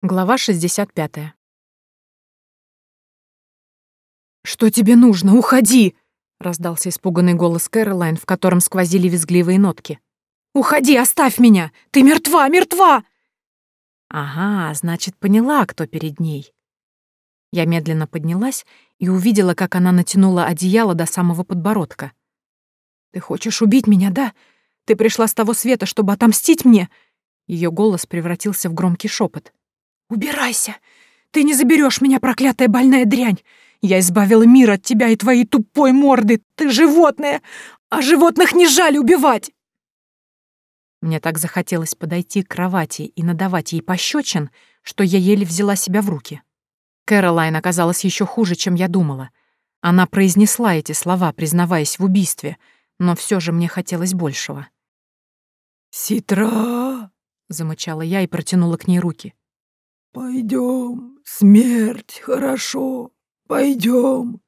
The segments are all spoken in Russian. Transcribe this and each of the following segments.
Глава 65. «Что тебе нужно? Уходи!» — раздался испуганный голос Кэролайн, в котором сквозили визгливые нотки. «Уходи, оставь меня! Ты мертва, мертва!» Ага, значит, поняла, кто перед ней. Я медленно поднялась и увидела, как она натянула одеяло до самого подбородка. «Ты хочешь убить меня, да? Ты пришла с того света, чтобы отомстить мне?» Ее голос превратился в громкий шепот. «Убирайся! Ты не заберешь меня, проклятая больная дрянь! Я избавила мир от тебя и твоей тупой морды! Ты животное! А животных не жаль убивать!» Мне так захотелось подойти к кровати и надавать ей пощечин, что я еле взяла себя в руки. Кэролайн оказалась еще хуже, чем я думала. Она произнесла эти слова, признаваясь в убийстве, но все же мне хотелось большего. «Ситра!» — замычала я и протянула к ней руки. Пойдем, смерть, хорошо, пойдем.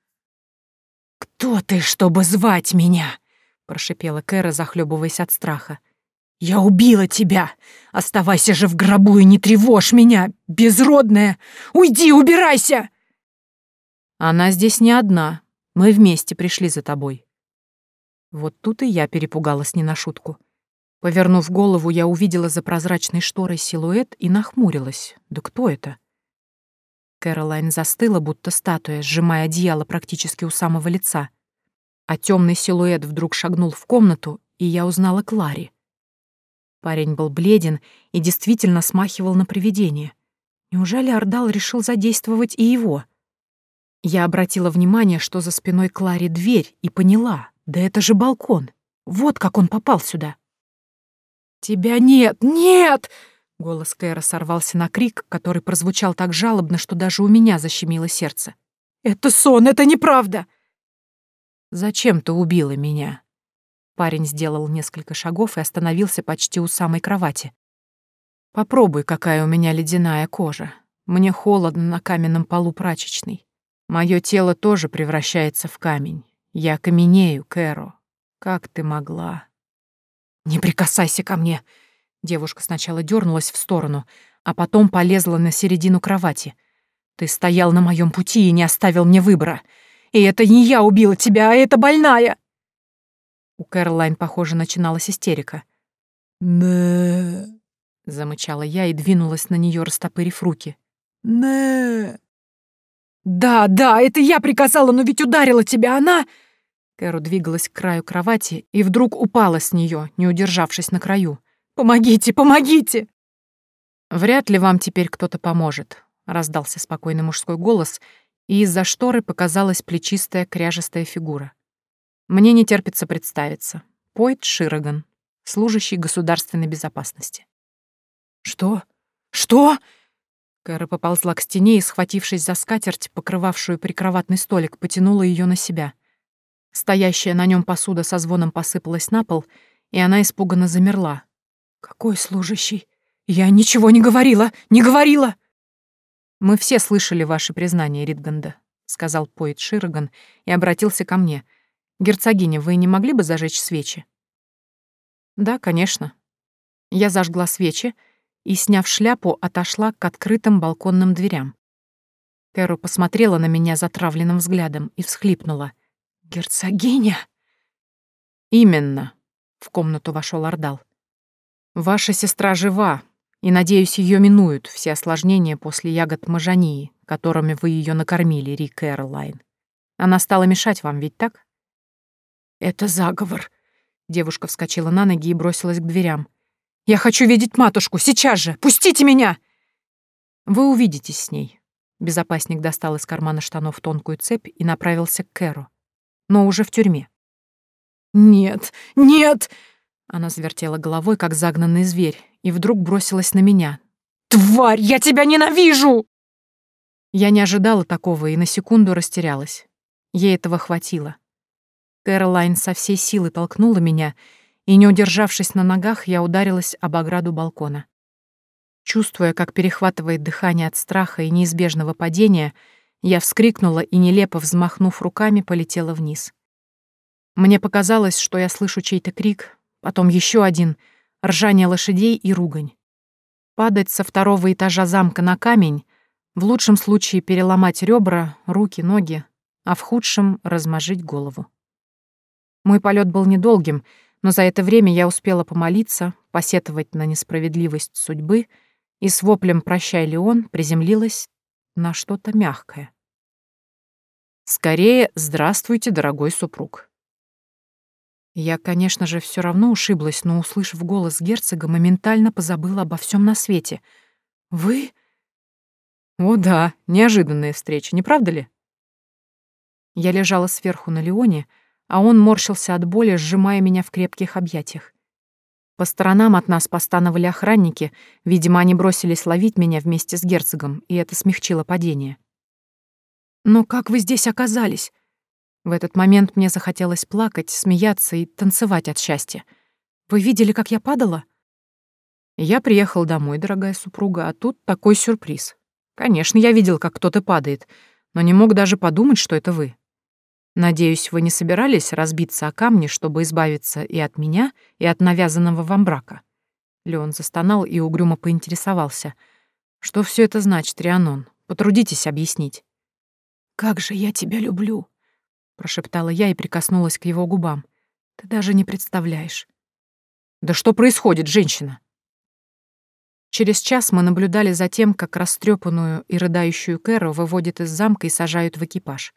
Кто ты, чтобы звать меня? прошипела Кэра, захлебываясь от страха. Я убила тебя! Оставайся же в гробу и не тревожь меня, безродная! Уйди, убирайся! Она здесь не одна. Мы вместе пришли за тобой. Вот тут и я перепугалась не на шутку. Повернув голову, я увидела за прозрачной шторой силуэт и нахмурилась. Да кто это? Кэролайн застыла, будто статуя, сжимая одеяло практически у самого лица. А темный силуэт вдруг шагнул в комнату, и я узнала Клари. Парень был бледен и действительно смахивал на привидение. Неужели Ордал решил задействовать и его? Я обратила внимание, что за спиной Клари дверь, и поняла, да это же балкон. Вот как он попал сюда. «Тебя нет! Нет!» Голос Кэра сорвался на крик, который прозвучал так жалобно, что даже у меня защемило сердце. «Это сон, это неправда!» «Зачем ты убила меня?» Парень сделал несколько шагов и остановился почти у самой кровати. «Попробуй, какая у меня ледяная кожа. Мне холодно на каменном полу прачечной. Мое тело тоже превращается в камень. Я каменею, Кэро. Как ты могла?» «Не прикасайся ко мне!» Девушка сначала дернулась в сторону, а потом полезла на середину кровати. «Ты стоял на моем пути и не оставил мне выбора. И это не я убила тебя, а это больная!» У Кэролайн, похоже, начиналась истерика. «Не...» — замычала я и двинулась на нее, растопырив руки. «Не...» «Да, да, это я приказала, но ведь ударила тебя она...» Кэру двигалась к краю кровати и вдруг упала с нее, не удержавшись на краю. «Помогите, помогите!» «Вряд ли вам теперь кто-то поможет», — раздался спокойный мужской голос, и из-за шторы показалась плечистая кряжестая фигура. «Мне не терпится представиться. Пойт Широган, служащий государственной безопасности». «Что? Что?» Кэра поползла к стене и, схватившись за скатерть, покрывавшую прикроватный столик, потянула ее на себя. Стоящая на нем посуда со звоном посыпалась на пол, и она испуганно замерла. «Какой служащий? Я ничего не говорила! Не говорила!» «Мы все слышали ваше признание, Ритганда», — сказал поэт Широган и обратился ко мне. «Герцогиня, вы не могли бы зажечь свечи?» «Да, конечно». Я зажгла свечи и, сняв шляпу, отошла к открытым балконным дверям. Кэру посмотрела на меня затравленным взглядом и всхлипнула. «Герцогиня?» «Именно», — в комнату вошел Ордал. «Ваша сестра жива, и, надеюсь, ее минуют все осложнения после ягод мажании, которыми вы ее накормили, Рик Эрлайн. Она стала мешать вам, ведь так?» «Это заговор», — девушка вскочила на ноги и бросилась к дверям. «Я хочу видеть матушку, сейчас же! Пустите меня!» «Вы увидитесь с ней». Безопасник достал из кармана штанов тонкую цепь и направился к Кэру но уже в тюрьме. «Нет, нет!» Она завертела головой, как загнанный зверь, и вдруг бросилась на меня. «Тварь, я тебя ненавижу!» Я не ожидала такого и на секунду растерялась. Ей этого хватило. Кэролайн со всей силы толкнула меня, и, не удержавшись на ногах, я ударилась об ограду балкона. Чувствуя, как перехватывает дыхание от страха и неизбежного падения, я вскрикнула и, нелепо взмахнув руками, полетела вниз. Мне показалось, что я слышу чей-то крик, потом еще один, ржание лошадей и ругань. Падать со второго этажа замка на камень, в лучшем случае переломать ребра, руки, ноги, а в худшем — размажить голову. Мой полет был недолгим, но за это время я успела помолиться, посетовать на несправедливость судьбы и с воплем «Прощай, Леон» приземлилась на что-то мягкое. Скорее, здравствуйте, дорогой супруг. Я, конечно же, все равно ушиблась, но, услышав голос герцога, моментально позабыла обо всем на свете. «Вы?» «О да, неожиданная встреча, не правда ли?» Я лежала сверху на Леоне, а он морщился от боли, сжимая меня в крепких объятиях. По сторонам от нас постановали охранники, видимо, они бросились ловить меня вместе с герцогом, и это смягчило падение. «Но как вы здесь оказались?» В этот момент мне захотелось плакать, смеяться и танцевать от счастья. «Вы видели, как я падала?» Я приехал домой, дорогая супруга, а тут такой сюрприз. Конечно, я видел, как кто-то падает, но не мог даже подумать, что это вы. Надеюсь, вы не собирались разбиться о камни, чтобы избавиться и от меня, и от навязанного вам брака?» Леон застонал и угрюмо поинтересовался. «Что все это значит, Рианон? Потрудитесь объяснить». «Как же я тебя люблю!» — прошептала я и прикоснулась к его губам. «Ты даже не представляешь». «Да что происходит, женщина?» Через час мы наблюдали за тем, как растрепанную и рыдающую Кэру выводят из замка и сажают в экипаж.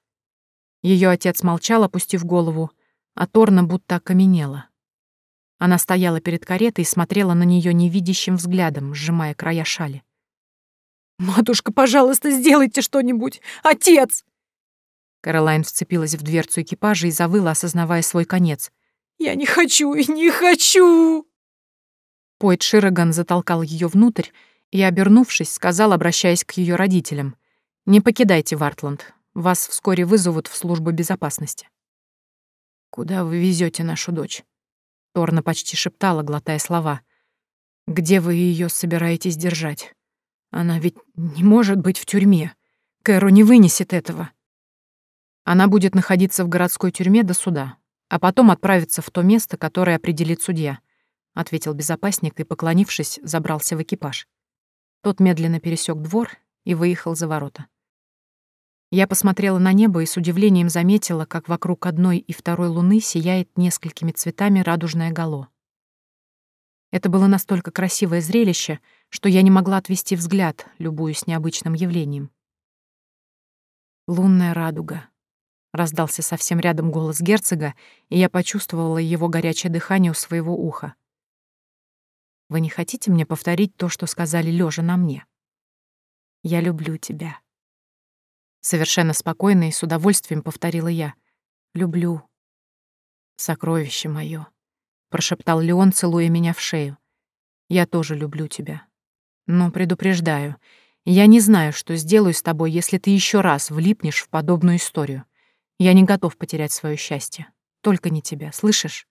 Ее отец молчал, опустив голову, а Торна будто окаменела. Она стояла перед каретой и смотрела на нее невидящим взглядом, сжимая края шали. «Матушка, пожалуйста, сделайте что-нибудь! Отец!» Каролайн вцепилась в дверцу экипажа и завыла, осознавая свой конец. «Я не хочу и не хочу!» Пойт Широган затолкал ее внутрь и, обернувшись, сказал, обращаясь к ее родителям, «Не покидайте Вартланд. Вас вскоре вызовут в службу безопасности. Куда вы везете нашу дочь? Торна почти шептала, глотая слова. Где вы ее собираетесь держать? Она ведь не может быть в тюрьме. Кэру не вынесет этого. Она будет находиться в городской тюрьме до суда, а потом отправиться в то место, которое определит судья, ответил безопасник и, поклонившись, забрался в экипаж. Тот медленно пересек двор и выехал за ворота. Я посмотрела на небо и с удивлением заметила, как вокруг одной и второй луны сияет несколькими цветами радужное гало. Это было настолько красивое зрелище, что я не могла отвести взгляд, любуясь необычным явлением. «Лунная радуга», — раздался совсем рядом голос герцога, и я почувствовала его горячее дыхание у своего уха. «Вы не хотите мне повторить то, что сказали лежа на мне?» «Я люблю тебя», Совершенно спокойно и с удовольствием повторила я. «Люблю». «Сокровище моё», — прошептал Леон, целуя меня в шею. «Я тоже люблю тебя. Но предупреждаю, я не знаю, что сделаю с тобой, если ты еще раз влипнешь в подобную историю. Я не готов потерять свое счастье. Только не тебя, слышишь?»